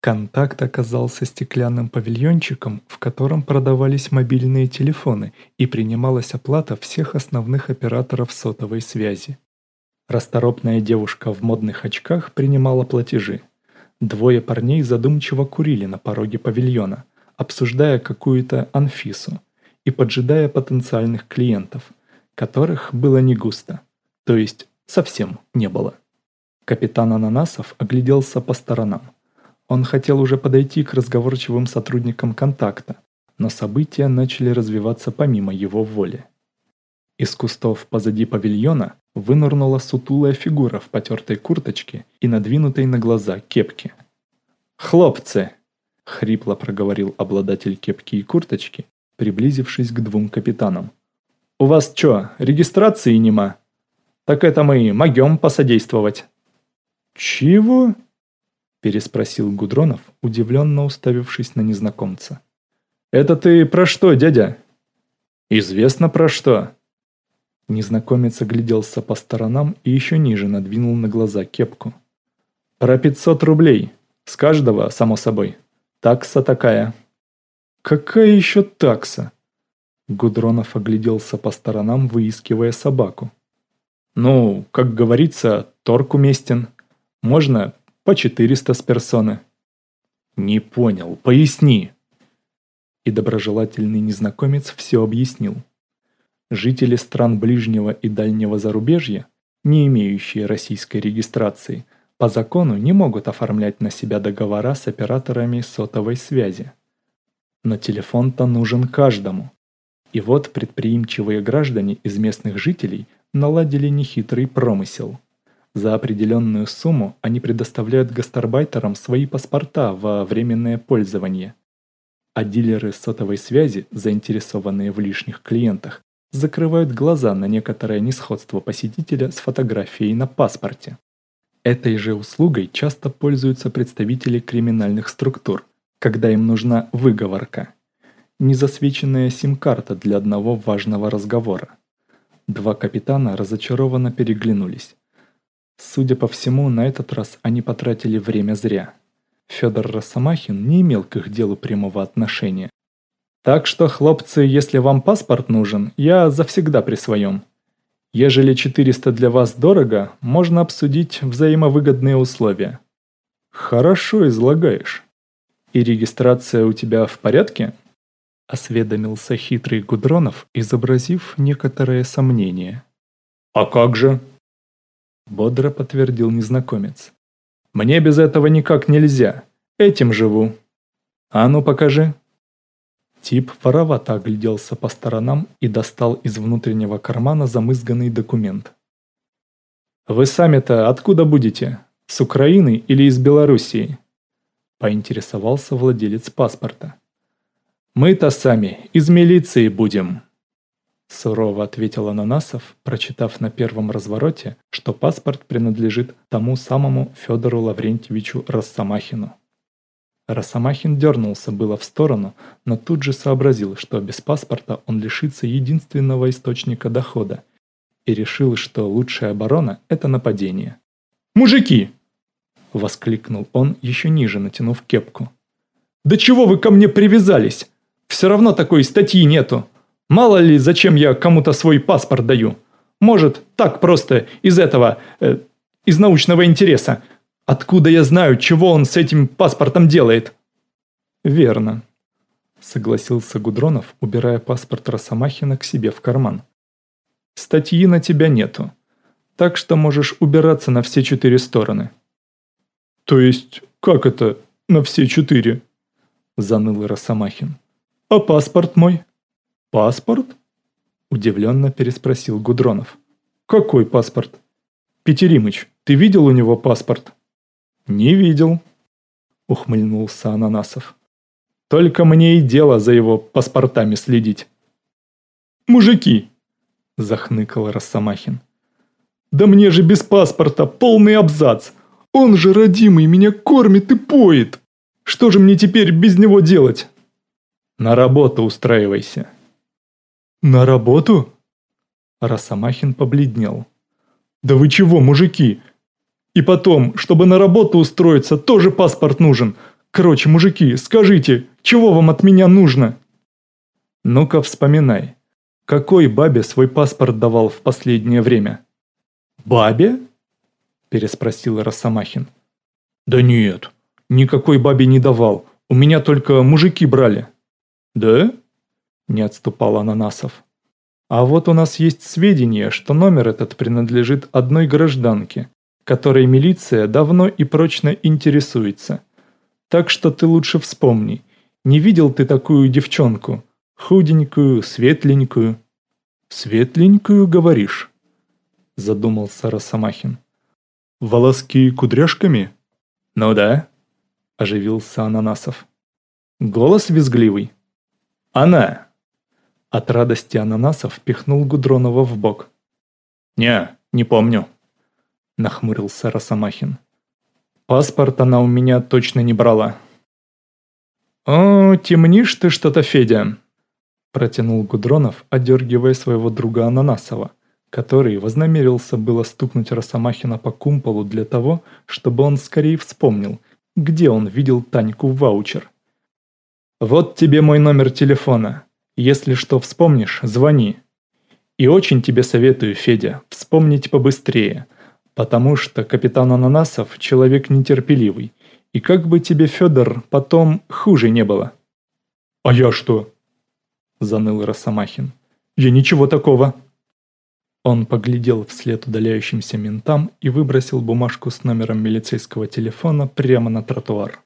Контакт оказался стеклянным павильончиком, в котором продавались мобильные телефоны и принималась оплата всех основных операторов сотовой связи. Расторопная девушка в модных очках принимала платежи. Двое парней задумчиво курили на пороге павильона, обсуждая какую-то Анфису и поджидая потенциальных клиентов, которых было не густо, то есть совсем не было. Капитан Ананасов огляделся по сторонам. Он хотел уже подойти к разговорчивым сотрудникам контакта, но события начали развиваться помимо его воли. Из кустов позади павильона вынырнула сутулая фигура в потертой курточке и надвинутой на глаза кепке. «Хлопцы!» — хрипло проговорил обладатель кепки и курточки, приблизившись к двум капитанам. «У вас чё, регистрации нема? Так это мы могем посодействовать». «Чего?» — переспросил Гудронов, удивленно уставившись на незнакомца. «Это ты про что, дядя?» «Известно про что», Незнакомец огляделся по сторонам и еще ниже надвинул на глаза кепку. «Про пятьсот рублей. С каждого, само собой. Такса такая». «Какая еще такса?» Гудронов огляделся по сторонам, выискивая собаку. «Ну, как говорится, торг уместен. Можно по четыреста с персоны». «Не понял, поясни». И доброжелательный незнакомец все объяснил. Жители стран ближнего и дальнего зарубежья, не имеющие российской регистрации, по закону не могут оформлять на себя договора с операторами сотовой связи. Но телефон-то нужен каждому. И вот предприимчивые граждане из местных жителей наладили нехитрый промысел. За определенную сумму они предоставляют гастарбайтерам свои паспорта во временное пользование. А дилеры сотовой связи, заинтересованные в лишних клиентах, закрывают глаза на некоторое несходство посетителя с фотографией на паспорте. Этой же услугой часто пользуются представители криминальных структур, когда им нужна выговорка. Незасвеченная сим-карта для одного важного разговора. Два капитана разочарованно переглянулись. Судя по всему, на этот раз они потратили время зря. Федор Росомахин не имел к их делу прямого отношения, так что, хлопцы, если вам паспорт нужен, я завсегда при своем. Ежели 400 для вас дорого, можно обсудить взаимовыгодные условия. Хорошо излагаешь. И регистрация у тебя в порядке? Осведомился хитрый Гудронов, изобразив некоторое сомнение. А как же? Бодро подтвердил незнакомец. Мне без этого никак нельзя. Этим живу. А ну покажи. Тип воровато огляделся по сторонам и достал из внутреннего кармана замызганный документ. «Вы сами-то откуда будете? С Украины или из Белоруссии?» Поинтересовался владелец паспорта. «Мы-то сами, из милиции будем», Сурово ответил Ананасов, прочитав на первом развороте, что паспорт принадлежит тому самому Федору Лаврентьевичу Росомахину. Росомахин дернулся было в сторону, но тут же сообразил, что без паспорта он лишится единственного источника дохода, и решил, что лучшая оборона – это нападение. «Мужики!» – воскликнул он, еще ниже натянув кепку. «Да чего вы ко мне привязались? Все равно такой статьи нету. Мало ли, зачем я кому-то свой паспорт даю. Может, так просто, из этого, э, из научного интереса. Откуда я знаю, чего он с этим паспортом делает?» «Верно», — согласился Гудронов, убирая паспорт Росомахина к себе в карман. «Статьи на тебя нету, так что можешь убираться на все четыре стороны». «То есть, как это на все четыре?» — заныл Росомахин. «А паспорт мой?» «Паспорт?» — удивленно переспросил Гудронов. «Какой паспорт?» «Петеримыч, ты видел у него паспорт?» «Не видел», — ухмыльнулся Ананасов. «Только мне и дело за его паспортами следить». «Мужики!» — захныкал Росомахин. «Да мне же без паспорта полный абзац! Он же, родимый, меня кормит и поет! Что же мне теперь без него делать?» «На работу устраивайся». «На работу?» Росомахин побледнел. «Да вы чего, мужики? И потом, чтобы на работу устроиться, тоже паспорт нужен. Короче, мужики, скажите, чего вам от меня нужно?» «Ну-ка вспоминай, какой бабе свой паспорт давал в последнее время?» «Бабе?» – переспросил Росомахин. «Да нет, никакой бабе не давал, у меня только мужики брали». «Да?» – не отступал Ананасов. «А вот у нас есть сведения, что номер этот принадлежит одной гражданке, которой милиция давно и прочно интересуется. Так что ты лучше вспомни, не видел ты такую девчонку, худенькую, светленькую?» «Светленькую, говоришь?» – задумался Росомахин. «Волоски кудряшками?» «Ну да», – оживился Ананасов. «Голос визгливый?» «Она!» От радости Ананасов пихнул Гудронова в бок. «Не, не помню», – нахмурился Росомахин. «Паспорт она у меня точно не брала». «О, темнишь ты что-то, Федя», – протянул Гудронов, одергивая своего друга Ананасова, который вознамерился было стукнуть Росомахина по кумполу для того, чтобы он скорее вспомнил, где он видел Таньку в ваучер. «Вот тебе мой номер телефона. Если что вспомнишь, звони. И очень тебе советую, Федя, вспомнить побыстрее, потому что капитан Ананасов человек нетерпеливый, и как бы тебе, Федор, потом хуже не было». «А я что?» – заныл Росомахин. «Я ничего такого». Он поглядел вслед удаляющимся ментам и выбросил бумажку с номером милицейского телефона прямо на тротуар.